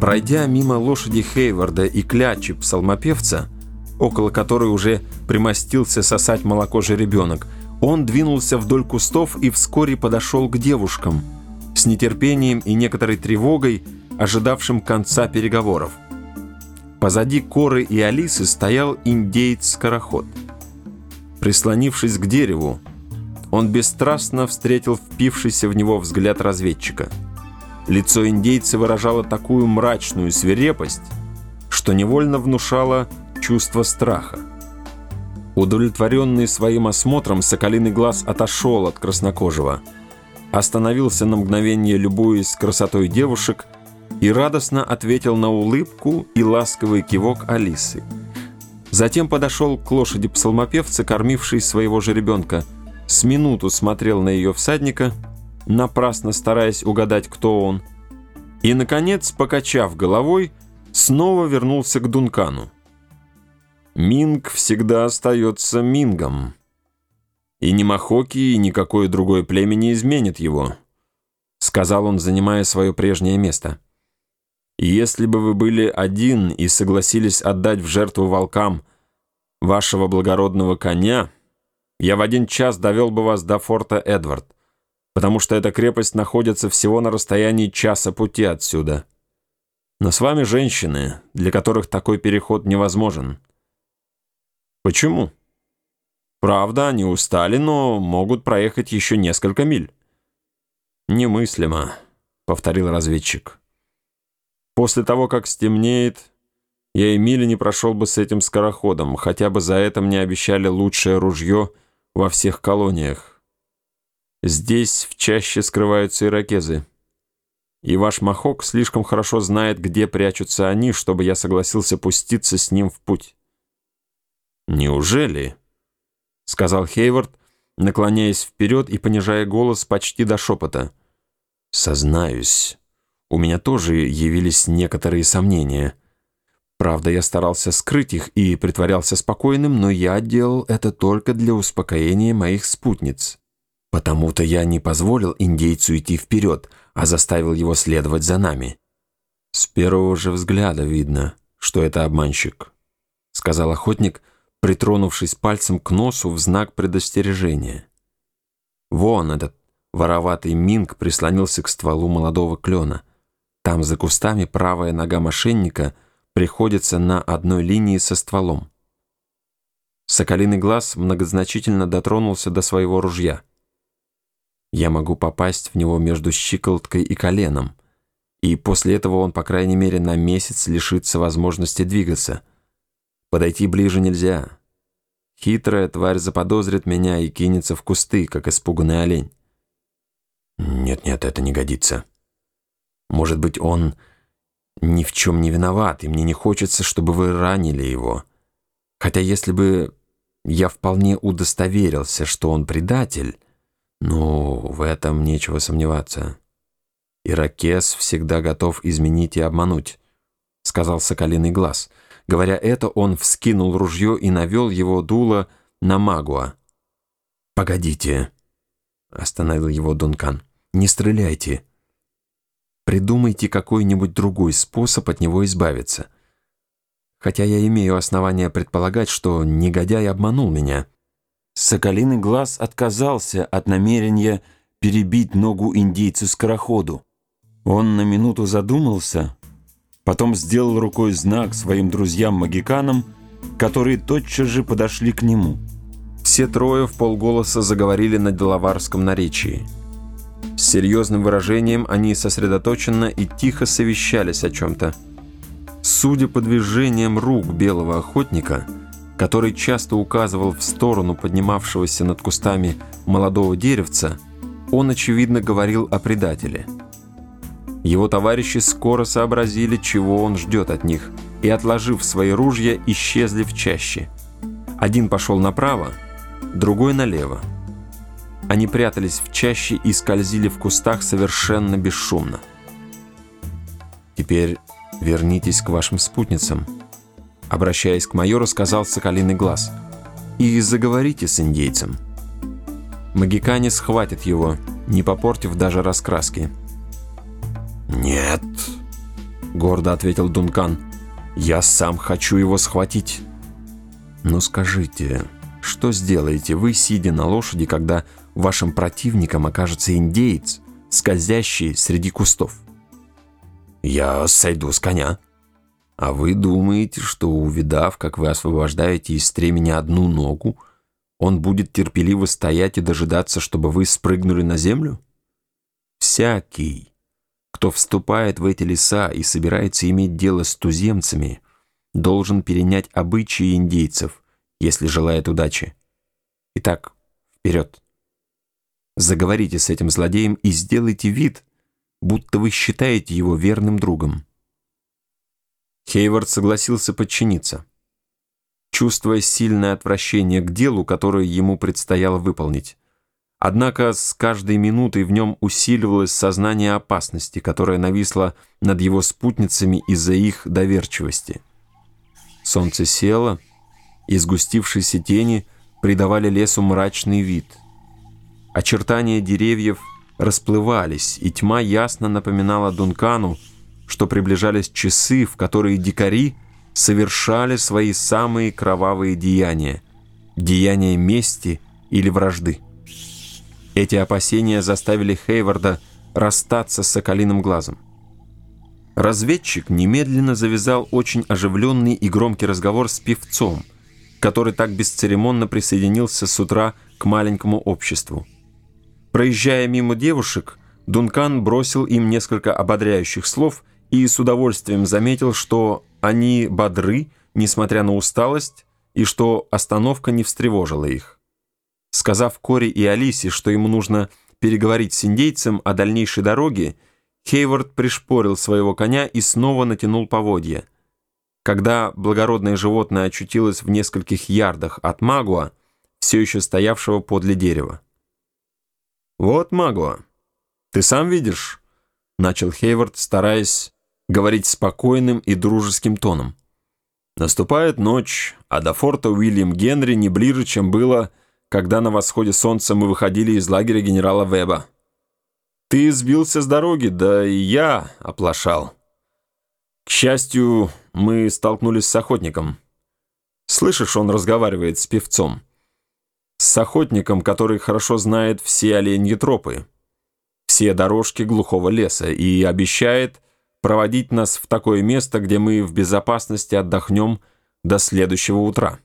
Пройдя мимо лошади Хейварда и клячи псалмопевца, около которой уже примостился сосать молоко жеребенок, он двинулся вдоль кустов и вскоре подошел к девушкам, с нетерпением и некоторой тревогой, ожидавшим конца переговоров. Позади Коры и Алисы стоял индеец-скороход. Прислонившись к дереву, он бесстрастно встретил впившийся в него взгляд разведчика. Лицо индейца выражало такую мрачную свирепость, что невольно внушало чувство страха. Удовлетворенный своим осмотром, соколиный глаз отошел от краснокожего, остановился на мгновение, любуясь красотой девушек, и радостно ответил на улыбку и ласковый кивок Алисы. Затем подошел к лошади псалмопевца, кормившей своего жеребенка – с минуту смотрел на ее всадника, напрасно стараясь угадать, кто он, и, наконец, покачав головой, снова вернулся к Дункану. Минг всегда остается Мингом. И ни Махоки, и никакое другое племя не изменит его, сказал он, занимая свое прежнее место. Если бы вы были один и согласились отдать в жертву волкам вашего благородного коня, я в один час довел бы вас до форта Эдвард, потому что эта крепость находится всего на расстоянии часа пути отсюда. Но с вами женщины, для которых такой переход невозможен. Почему? Правда, они устали, но могут проехать еще несколько миль. Немыслимо, повторил разведчик. После того, как стемнеет, я и мили не прошел бы с этим скороходом, хотя бы за это мне обещали лучшее ружье — во всех колониях. Здесь в чаще скрываются иракезы. И ваш Махок слишком хорошо знает, где прячутся они, чтобы я согласился пуститься с ним в путь. «Неужели?» — сказал Хейвард, наклоняясь вперед и понижая голос почти до шепота. «Сознаюсь, у меня тоже явились некоторые сомнения». Правда, я старался скрыть их и притворялся спокойным, но я делал это только для успокоения моих спутниц. Потому-то я не позволил индейцу идти вперед, а заставил его следовать за нами. «С первого же взгляда видно, что это обманщик», — сказал охотник, притронувшись пальцем к носу в знак предостережения. «Вон этот вороватый минг прислонился к стволу молодого клена. Там за кустами правая нога мошенника — приходится на одной линии со стволом. Соколиный глаз многозначительно дотронулся до своего ружья. Я могу попасть в него между щиколоткой и коленом, и после этого он, по крайней мере, на месяц лишится возможности двигаться. Подойти ближе нельзя. Хитрая тварь заподозрит меня и кинется в кусты, как испуганный олень. Нет-нет, это не годится. Может быть, он ни в чем не виноват, и мне не хочется, чтобы вы ранили его. Хотя если бы я вполне удостоверился, что он предатель, ну, в этом нечего сомневаться. Иракес всегда готов изменить и обмануть, сказал Соколиный Глаз. Говоря это, он вскинул ружье и навел его дуло на Магуа. «Погодите», — остановил его Дункан, — «не стреляйте». Придумайте какой-нибудь другой способ от него избавиться. Хотя я имею основания предполагать, что негодяй обманул меня. Соколиный глаз отказался от намерения перебить ногу индейцу-скороходу. Он на минуту задумался, потом сделал рукой знак своим друзьям-магиканам, которые тотчас же подошли к нему. Все трое в полголоса заговорили на деловарском наречии. С серьезным выражением они сосредоточенно и тихо совещались о чем-то. Судя по движениям рук белого охотника, который часто указывал в сторону поднимавшегося над кустами молодого деревца, он, очевидно, говорил о предателе. Его товарищи скоро сообразили, чего он ждет от них, и, отложив свои ружья, исчезли в чаще. Один пошел направо, другой налево. Они прятались в чаще и скользили в кустах совершенно бесшумно. «Теперь вернитесь к вашим спутницам», — обращаясь к майору, сказал Соколиный Глаз, «и заговорите с индейцем». Магикане схватит его, не попортив даже раскраски. «Нет», — гордо ответил Дункан. «Я сам хочу его схватить». «Ну скажите, что сделаете вы, сидя на лошади, когда вашим противником окажется индеец, скользящий среди кустов?» «Я сойду с коня». «А вы думаете, что, увидав, как вы освобождаете из стремени одну ногу, он будет терпеливо стоять и дожидаться, чтобы вы спрыгнули на землю?» «Всякий, кто вступает в эти леса и собирается иметь дело с туземцами, должен перенять обычаи индейцев, если желает удачи. Итак, вперед. Заговорите с этим злодеем и сделайте вид, будто вы считаете его верным другом. Хейвард согласился подчиниться, чувствуя сильное отвращение к делу, которое ему предстояло выполнить. Однако с каждой минутой в нем усиливалось сознание опасности, которое нависло над его спутницами из-за их доверчивости. Солнце село, и сгустившиеся тени придавали лесу мрачный вид. Очертания деревьев расплывались, и тьма ясно напоминала Дункану, что приближались часы, в которые дикари совершали свои самые кровавые деяния, деяния мести или вражды. Эти опасения заставили Хейварда расстаться с Соколиным глазом. Разведчик немедленно завязал очень оживленный и громкий разговор с певцом, который так бесцеремонно присоединился с утра к маленькому обществу. Проезжая мимо девушек, Дункан бросил им несколько ободряющих слов и с удовольствием заметил, что они бодры, несмотря на усталость, и что остановка не встревожила их. Сказав Кори и Алисе, что ему нужно переговорить с индейцем о дальнейшей дороге, Хейвард пришпорил своего коня и снова натянул поводья. Когда благородное животное очутилось в нескольких ярдах от Магуа, все еще стоявшего подле дерева. «Вот, Магуа, ты сам видишь?» — начал Хейвард, стараясь говорить спокойным и дружеским тоном. «Наступает ночь, а до форта Уильям Генри не ближе, чем было когда на восходе солнца мы выходили из лагеря генерала Веба. Ты сбился с дороги, да и я оплошал. К счастью, мы столкнулись с охотником. Слышишь, он разговаривает с певцом. С охотником, который хорошо знает все оленьи тропы, все дорожки глухого леса и обещает проводить нас в такое место, где мы в безопасности отдохнем до следующего утра.